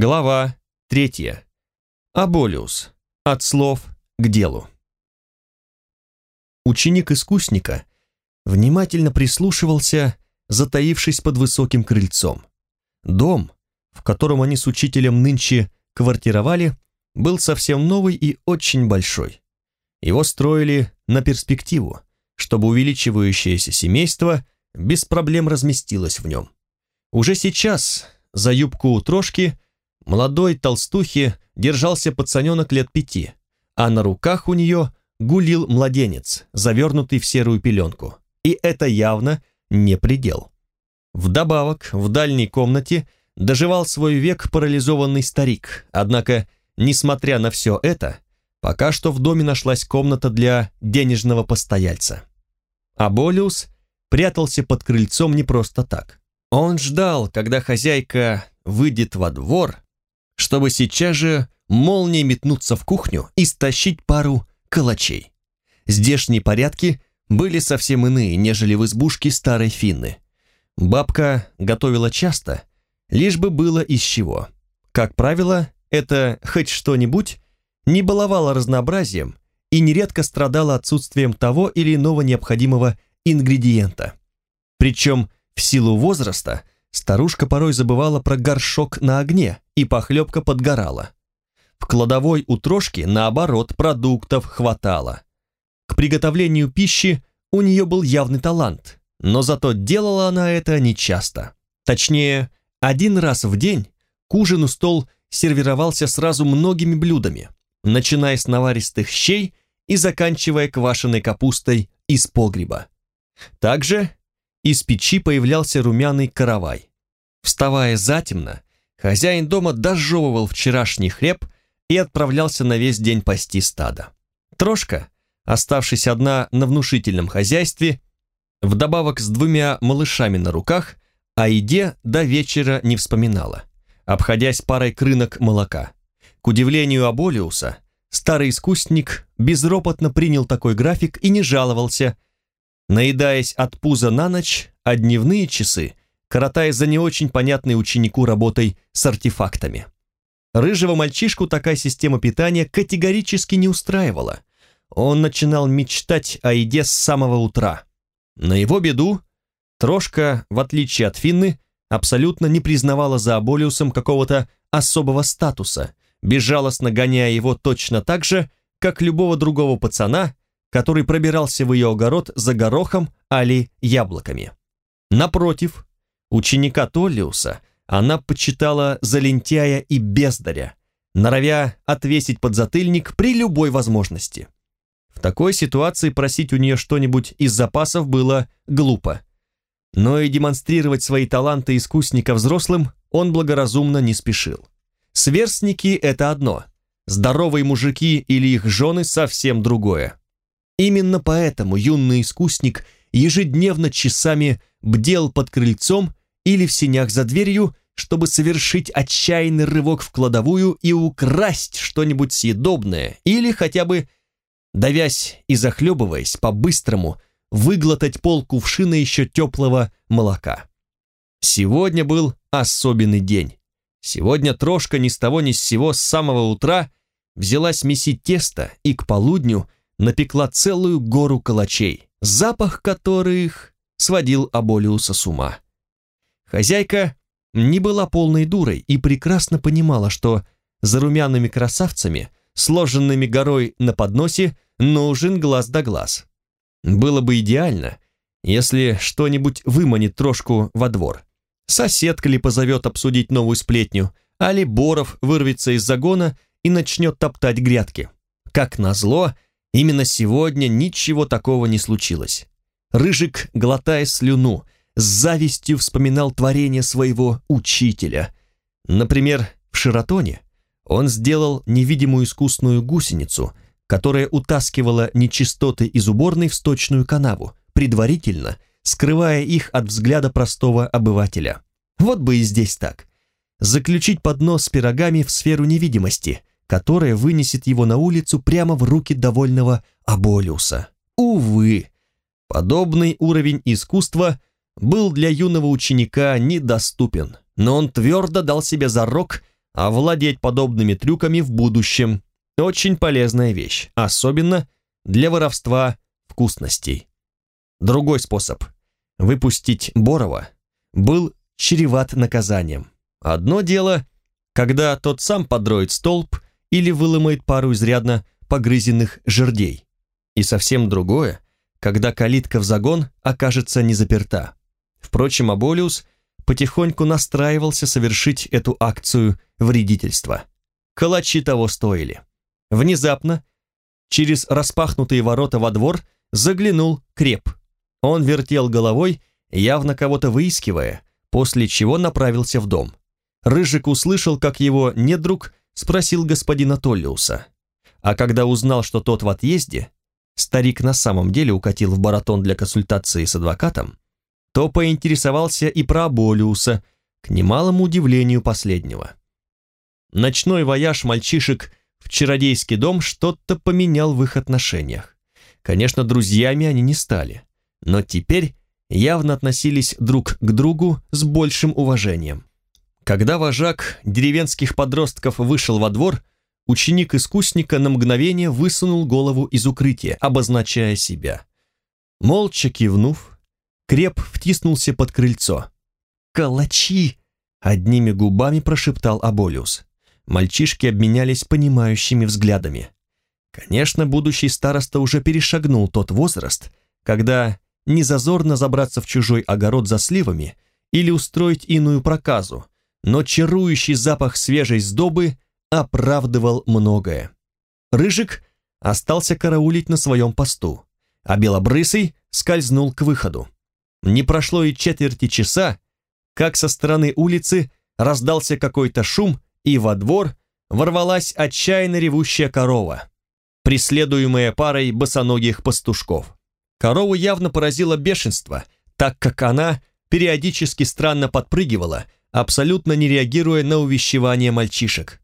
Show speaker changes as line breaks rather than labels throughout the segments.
Глава третья. Аболиус. От слов к делу. Ученик искусника внимательно прислушивался, затаившись под высоким крыльцом. Дом, в котором они с учителем нынче квартировали, был совсем новый и очень большой. Его строили на перспективу, чтобы увеличивающееся семейство без проблем разместилось в нем. Уже сейчас за юбку у трошки молодой толстухи держался пацаненок лет пяти, а на руках у нее гулил младенец, завернутый в серую пеленку. И это явно не предел. Вдобавок, в дальней комнате доживал свой век парализованный старик, однако, несмотря на все это, пока что в доме нашлась комната для денежного постояльца. А Болиус прятался под крыльцом не просто так. Он ждал, когда хозяйка выйдет во двор, чтобы сейчас же молнией метнуться в кухню и стащить пару калачей. Здешние порядки были совсем иные, нежели в избушке старой Финны. Бабка готовила часто, лишь бы было из чего. Как правило, это хоть что-нибудь не баловало разнообразием и нередко страдало отсутствием того или иного необходимого ингредиента. Причем в силу возраста старушка порой забывала про горшок на огне, и похлебка подгорала. В кладовой у трошки, наоборот, продуктов хватало. К приготовлению пищи у нее был явный талант, но зато делала она это нечасто. Точнее, один раз в день к ужину стол сервировался сразу многими блюдами, начиная с наваристых щей и заканчивая квашеной капустой из погреба. Также из печи появлялся румяный каравай. Вставая затемно, хозяин дома дожевывал вчерашний хлеб и отправлялся на весь день пасти стадо. Трошка, оставшись одна на внушительном хозяйстве, вдобавок с двумя малышами на руках, о еде до вечера не вспоминала, обходясь парой крынок молока. К удивлению Аболиуса, старый искусник безропотно принял такой график и не жаловался, наедаясь от пуза на ночь, а дневные часы коротая за не очень понятной ученику работой с артефактами. Рыжего мальчишку такая система питания категорически не устраивала. Он начинал мечтать о еде с самого утра. На его беду, Трошка, в отличие от Финны, абсолютно не признавала за Аболиусом какого-то особого статуса, безжалостно гоняя его точно так же, как любого другого пацана, который пробирался в ее огород за горохом али яблоками. Напротив, ученика Толлиуса она почитала за лентяя и бездаря, норовя отвесить подзатыльник при любой возможности. В такой ситуации просить у нее что-нибудь из запасов было глупо. Но и демонстрировать свои таланты искусника взрослым он благоразумно не спешил. Сверстники – это одно, здоровые мужики или их жены – совсем другое. Именно поэтому юный искусник ежедневно часами бдел под крыльцом или в синях за дверью, чтобы совершить отчаянный рывок в кладовую и украсть что-нибудь съедобное, или хотя бы, давясь и захлебываясь, по-быстрому выглотать пол кувшина еще теплого молока. Сегодня был особенный день. Сегодня Трошка ни с того ни с сего с самого утра взялась месить тесто и к полудню напекла целую гору калачей, запах которых сводил Аболиуса с ума. Хозяйка не была полной дурой и прекрасно понимала, что за румяными красавцами, сложенными горой на подносе, нужен глаз да глаз. Было бы идеально, если что-нибудь выманит трошку во двор. Соседка ли позовет обсудить новую сплетню, а ли Боров вырвется из загона и начнет топтать грядки. Как назло, именно сегодня ничего такого не случилось. Рыжик, глотая слюну, с завистью вспоминал творение своего учителя. Например, в Шератоне он сделал невидимую искусную гусеницу, которая утаскивала нечистоты из уборной в сточную канаву, предварительно скрывая их от взгляда простого обывателя. Вот бы и здесь так. Заключить поднос с пирогами в сферу невидимости, которая вынесет его на улицу прямо в руки довольного Аболиуса. Увы, подобный уровень искусства был для юного ученика недоступен, но он твердо дал себе зарок овладеть подобными трюками в будущем. Очень полезная вещь, особенно для воровства вкусностей. Другой способ – выпустить Борова – был чреват наказанием. Одно дело, когда тот сам подроет столб или выломает пару изрядно погрызенных жердей. И совсем другое, когда калитка в загон окажется не заперта. Впрочем, Аболиус потихоньку настраивался совершить эту акцию вредительства. Калачи того стоили. Внезапно, через распахнутые ворота во двор, заглянул креп. Он вертел головой, явно кого-то выискивая, после чего направился в дом. Рыжик услышал, как его недруг спросил господина Толлиуса. А когда узнал, что тот в отъезде, старик на самом деле укатил в баратон для консультации с адвокатом, то поинтересовался и про Аболиуса, к немалому удивлению последнего. Ночной вояж мальчишек в чародейский дом что-то поменял в их отношениях. Конечно, друзьями они не стали, но теперь явно относились друг к другу с большим уважением. Когда вожак деревенских подростков вышел во двор, ученик искусника на мгновение высунул голову из укрытия, обозначая себя. Молча кивнув, креп втиснулся под крыльцо. «Калачи!» — одними губами прошептал Аболиус. Мальчишки обменялись понимающими взглядами. Конечно, будущий староста уже перешагнул тот возраст, когда незазорно забраться в чужой огород за сливами или устроить иную проказу, но чарующий запах свежей сдобы оправдывал многое. Рыжик остался караулить на своем посту, а Белобрысый скользнул к выходу. Не прошло и четверти часа, как со стороны улицы раздался какой-то шум, и во двор ворвалась отчаянно ревущая корова, преследуемая парой босоногих пастушков. Корову явно поразило бешенство, так как она периодически странно подпрыгивала, абсолютно не реагируя на увещевание мальчишек.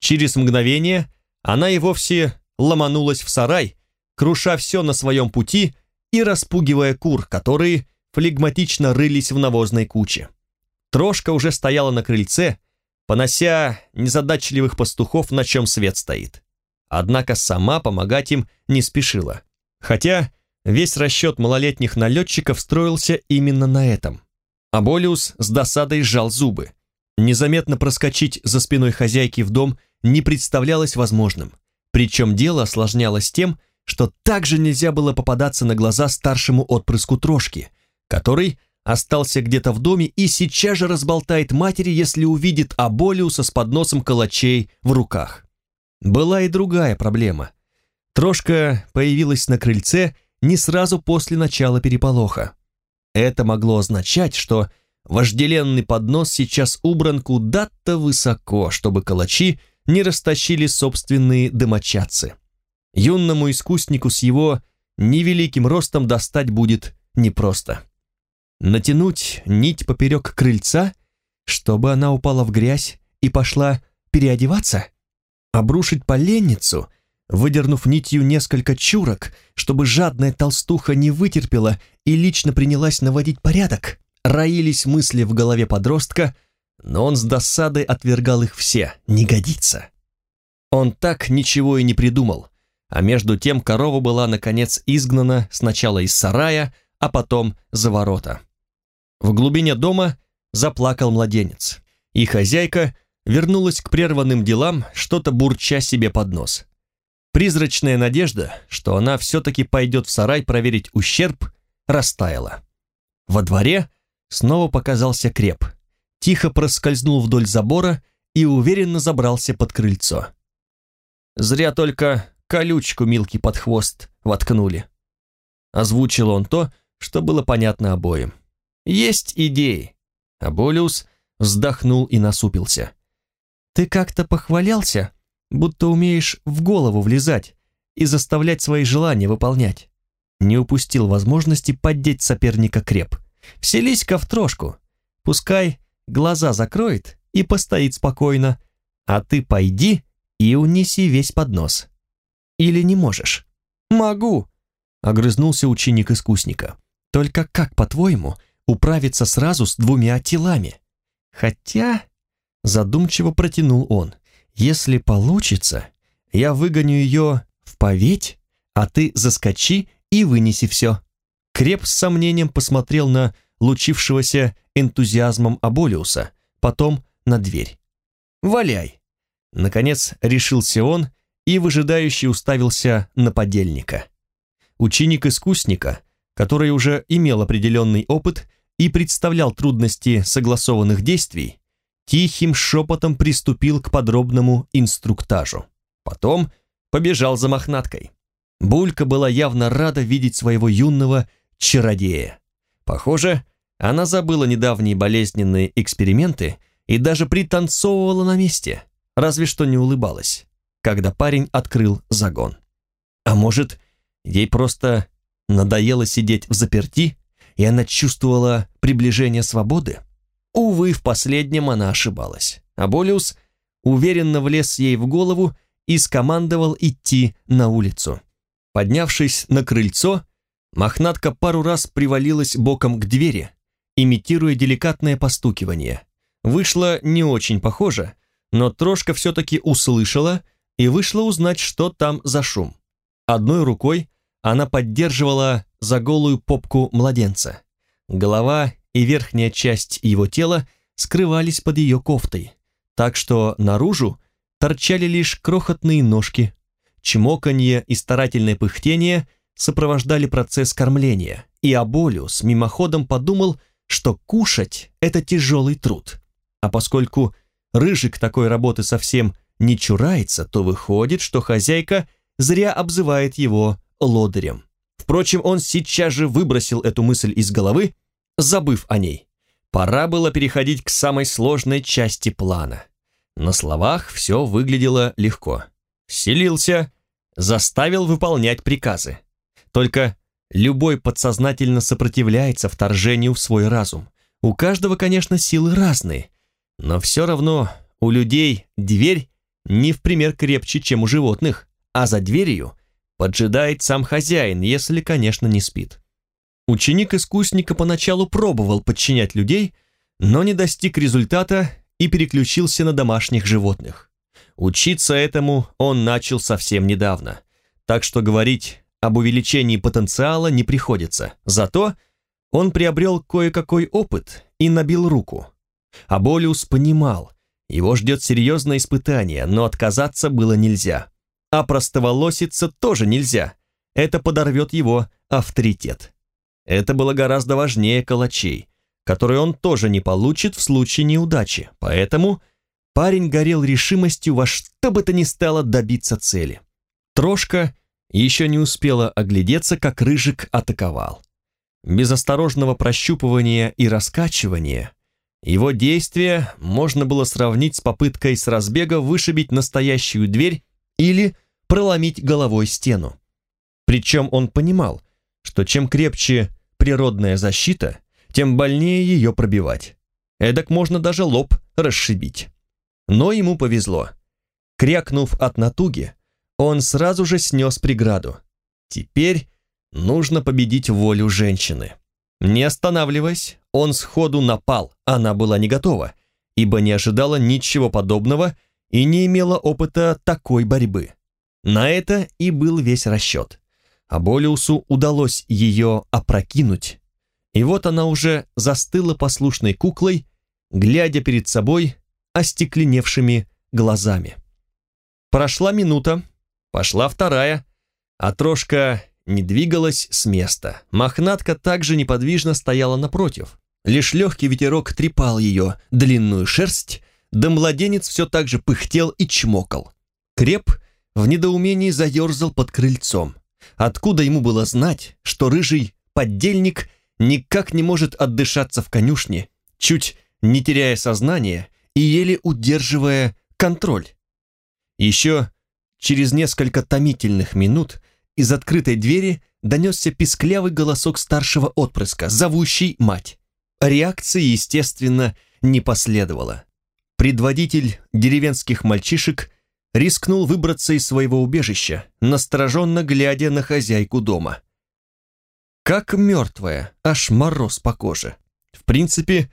Через мгновение она и вовсе ломанулась в сарай, круша все на своем пути и распугивая кур, которые флегматично рылись в навозной куче. Трошка уже стояла на крыльце, понося незадачливых пастухов, на чем свет стоит. Однако сама помогать им не спешила. Хотя Весь расчет малолетних налетчиков строился именно на этом. Аболиус с досадой сжал зубы. Незаметно проскочить за спиной хозяйки в дом не представлялось возможным. Причем дело осложнялось тем, что также нельзя было попадаться на глаза старшему отпрыску Трошки, который остался где-то в доме и сейчас же разболтает матери, если увидит Аболиуса с подносом калачей в руках. Была и другая проблема. Трошка появилась на крыльце не сразу после начала переполоха. Это могло означать, что вожделенный поднос сейчас убран куда-то высоко, чтобы калачи не растащили собственные домочадцы. Юнному искуснику с его невеликим ростом достать будет непросто. Натянуть нить поперек крыльца, чтобы она упала в грязь и пошла переодеваться? Обрушить поленницу выдернув нитью несколько чурок, чтобы жадная толстуха не вытерпела и лично принялась наводить порядок. Роились мысли в голове подростка, но он с досадой отвергал их все, не годится. Он так ничего и не придумал, а между тем корова была, наконец, изгнана сначала из сарая, а потом за ворота. В глубине дома заплакал младенец, и хозяйка вернулась к прерванным делам, что-то бурча себе под нос. Призрачная надежда, что она все-таки пойдет в сарай проверить ущерб, растаяла. Во дворе снова показался креп, тихо проскользнул вдоль забора и уверенно забрался под крыльцо. Зря только колючку Милки под хвост воткнули. Озвучил он то, что было понятно обоим. Есть идеи. Аболиус вздохнул и насупился. «Ты как-то похвалялся, будто умеешь в голову влезать и заставлять свои желания выполнять. Не упустил возможности поддеть соперника креп. Вселись-ка в трошку. Пускай глаза закроет и постоит спокойно, а ты пойди и унеси весь поднос. Или не можешь? Могу, огрызнулся ученик искусника. Только как, по-твоему, управиться сразу с двумя телами? Хотя задумчиво протянул он. «Если получится, я выгоню ее в поветь, а ты заскочи и вынеси все». Креп с сомнением посмотрел на лучившегося энтузиазмом Аболиуса, потом на дверь. «Валяй!» Наконец решился он и выжидающе уставился на подельника. Ученик искусника, который уже имел определенный опыт и представлял трудности согласованных действий, тихим шепотом приступил к подробному инструктажу. Потом побежал за мохнаткой. Булька была явно рада видеть своего юного чародея. Похоже, она забыла недавние болезненные эксперименты и даже пританцовывала на месте, разве что не улыбалась, когда парень открыл загон. А может, ей просто надоело сидеть в заперти, и она чувствовала приближение свободы? Увы, в последнем она ошибалась. А Болиус уверенно влез ей в голову и скомандовал идти на улицу. Поднявшись на крыльцо, мохнатка пару раз привалилась боком к двери, имитируя деликатное постукивание. Вышло не очень похоже, но Трошка все-таки услышала и вышла узнать, что там за шум. Одной рукой она поддерживала за голую попку младенца. Голова и верхняя часть его тела скрывались под ее кофтой, так что наружу торчали лишь крохотные ножки. Чмоканье и старательное пыхтение сопровождали процесс кормления, и Аболиус мимоходом подумал, что кушать – это тяжелый труд. А поскольку Рыжик такой работы совсем не чурается, то выходит, что хозяйка зря обзывает его лодырем. Впрочем, он сейчас же выбросил эту мысль из головы, забыв о ней. Пора было переходить к самой сложной части плана. На словах все выглядело легко. Селился, заставил выполнять приказы. Только любой подсознательно сопротивляется вторжению в свой разум. У каждого, конечно, силы разные, но все равно у людей дверь не в пример крепче, чем у животных, а за дверью поджидает сам хозяин, если, конечно, не спит. Ученик искусника поначалу пробовал подчинять людей, но не достиг результата и переключился на домашних животных. Учиться этому он начал совсем недавно, так что говорить об увеличении потенциала не приходится. Зато он приобрел кое-какой опыт и набил руку. Аболиус понимал, его ждет серьезное испытание, но отказаться было нельзя. А простоволоситься тоже нельзя. Это подорвет его авторитет. Это было гораздо важнее калачей, которые он тоже не получит в случае неудачи. Поэтому парень горел решимостью во что бы то ни стало добиться цели. Трошка еще не успела оглядеться, как Рыжик атаковал. Без осторожного прощупывания и раскачивания его действие можно было сравнить с попыткой с разбега вышибить настоящую дверь или проломить головой стену. Причем он понимал, что чем крепче природная защита, тем больнее ее пробивать. Эдак можно даже лоб расшибить. Но ему повезло. Крякнув от натуги, он сразу же снес преграду. Теперь нужно победить волю женщины. Не останавливаясь, он сходу напал, она была не готова, ибо не ожидала ничего подобного и не имела опыта такой борьбы. На это и был весь расчет. Болиусу удалось ее опрокинуть, и вот она уже застыла послушной куклой, глядя перед собой остекленевшими глазами. Прошла минута, пошла вторая, а трошка не двигалась с места. Мохнатка также неподвижно стояла напротив. Лишь легкий ветерок трепал ее длинную шерсть, да младенец все так же пыхтел и чмокал. Креп в недоумении заерзал под крыльцом. Откуда ему было знать, что рыжий поддельник никак не может отдышаться в конюшне, чуть не теряя сознание и еле удерживая контроль? Еще через несколько томительных минут из открытой двери донесся писклявый голосок старшего отпрыска, зовущий мать. Реакции, естественно, не последовало. Предводитель деревенских мальчишек рискнул выбраться из своего убежища, настороженно глядя на хозяйку дома. Как мертвая, аж мороз по коже. В принципе,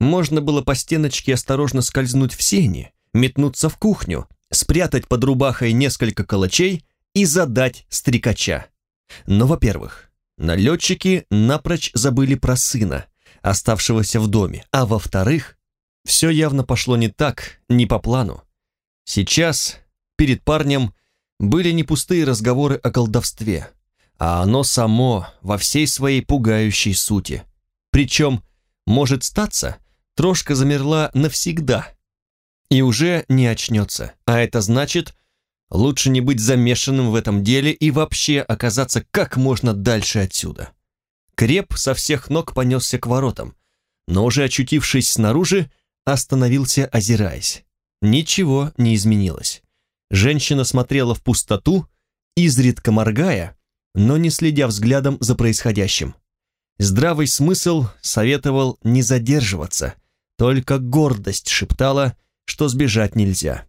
можно было по стеночке осторожно скользнуть в сени, метнуться в кухню, спрятать под рубахой несколько калачей и задать стрекача. Но, во-первых, налетчики напрочь забыли про сына, оставшегося в доме, а во-вторых, все явно пошло не так, не по плану. Сейчас перед парнем были не пустые разговоры о колдовстве, а оно само во всей своей пугающей сути. Причем, может статься, трошка замерла навсегда и уже не очнется, а это значит, лучше не быть замешанным в этом деле и вообще оказаться как можно дальше отсюда. Креп со всех ног понесся к воротам, но уже очутившись снаружи, остановился, озираясь. Ничего не изменилось. Женщина смотрела в пустоту, изредка моргая, но не следя взглядом за происходящим. Здравый смысл советовал не задерживаться, только гордость шептала, что сбежать нельзя.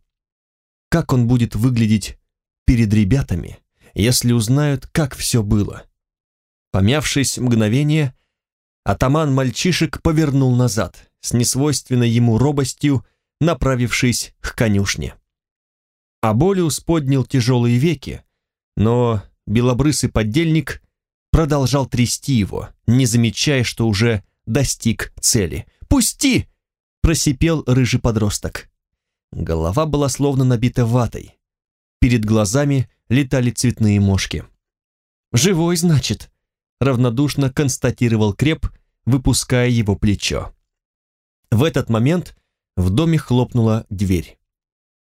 Как он будет выглядеть перед ребятами, если узнают, как все было? Помявшись мгновение, атаман мальчишек повернул назад, с несвойственной ему робостью, направившись к конюшне. Аболиус поднял тяжелые веки, но белобрысый поддельник продолжал трясти его, не замечая, что уже достиг цели. «Пусти!» – просипел рыжий подросток. Голова была словно набита ватой. Перед глазами летали цветные мошки. «Живой, значит», – равнодушно констатировал Креп, выпуская его плечо. В этот момент в доме хлопнула дверь.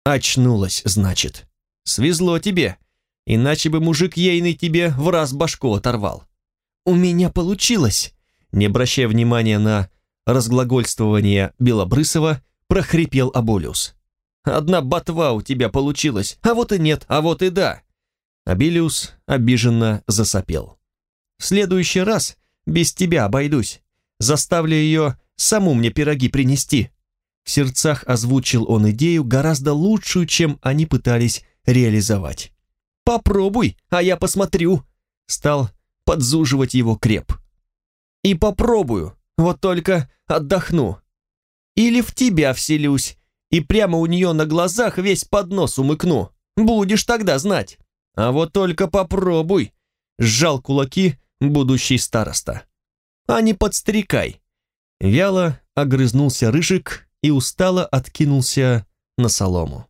«Очнулась, значит. Свезло тебе, иначе бы мужик ейный тебе в раз башку оторвал». «У меня получилось!» Не обращая внимания на разглагольствование Белобрысова, прохрипел Аболиус. «Одна ботва у тебя получилась, а вот и нет, а вот и да!» Абилиус обиженно засопел. «В следующий раз без тебя обойдусь. Заставлю ее саму мне пироги принести». В сердцах озвучил он идею гораздо лучшую, чем они пытались реализовать. «Попробуй, а я посмотрю», — стал подзуживать его креп. «И попробую, вот только отдохну. Или в тебя вселюсь, и прямо у нее на глазах весь поднос умыкну. Будешь тогда знать. А вот только попробуй», — сжал кулаки будущий староста. «А не подстрекай». Вяло огрызнулся Рыжик и устало откинулся на солому.